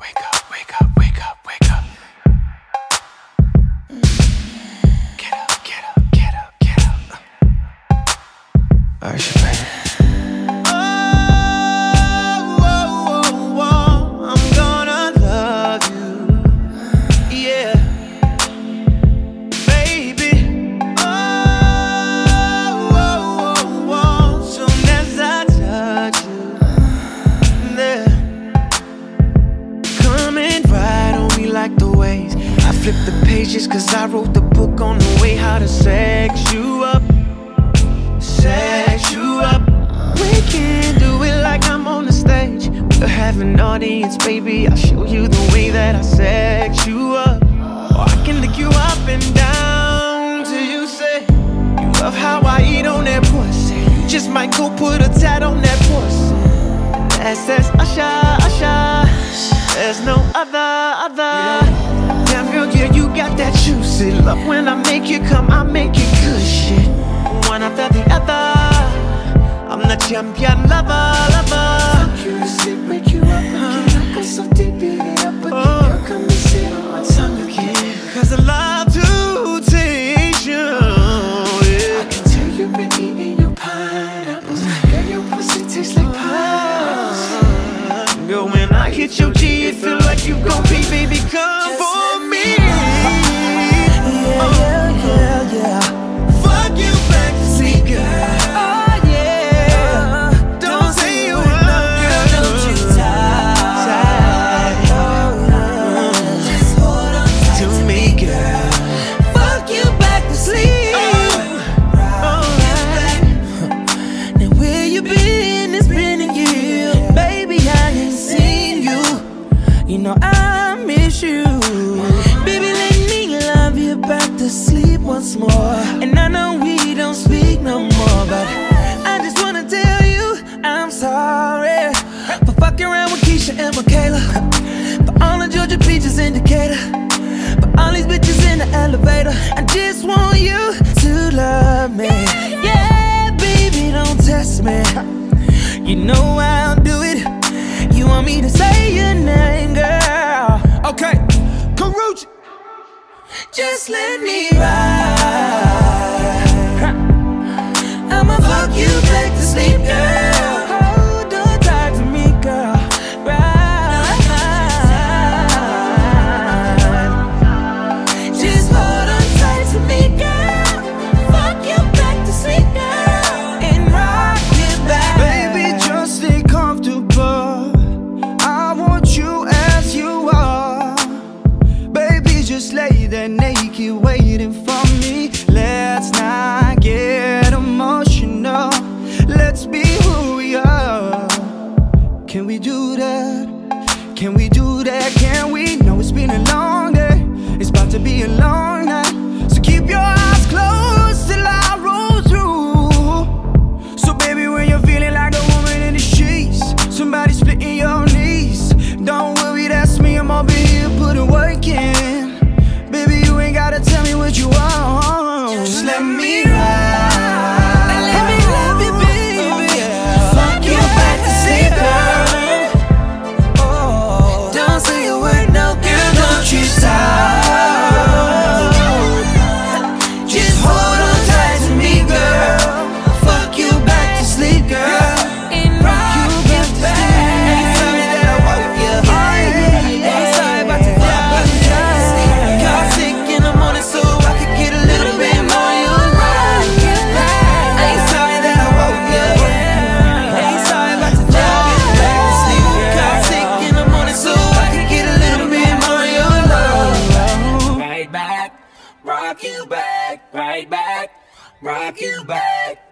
Wake up, wake up, wake up, wake up. Get up, get up, get up, get up. Pages 'cause I wrote the book on the way how to sex you up, sex you up. We can do it like I'm on the stage. We'll have an audience, baby. I'll show you the way that I sex you up. Or I can lick you up and down till you say you love how I eat on that pussy. You just might go put a tat on that pussy. That says Usher, Usher. There's no other, other. Got that juicy love. When I make you come, I make it good shit. One after the other. I'm the champion lover, lover. More. And I know we don't speak no more, but I just wanna tell you I'm sorry for fucking around with Keisha and Michaela. For all the Georgia Peaches indicator. For all these bitches in the elevator. I just want you to love me. Yeah, baby, don't test me. You know I'll do it. You want me to say your name, girl? Okay, Karuchi. Just let me ride. Just hold on tight to me, girl. Just hold on tight to me, girl. Fuck you back to sleep, girl. And rock you back. Baby, just stay comfortable. I want you as you are. Baby, just lay there naked, waiting do that? Can we do that? Can we? No, it's been a long day. It's about to be a long night. So keep your eyes closed till I roll through. So baby, when you're feeling like a woman in the sheets, somebody splitting your knees. Don't worry, that's me. I'm over here putting work in. Baby, you ain't gotta tell me what you want. Back, right back, rock you back.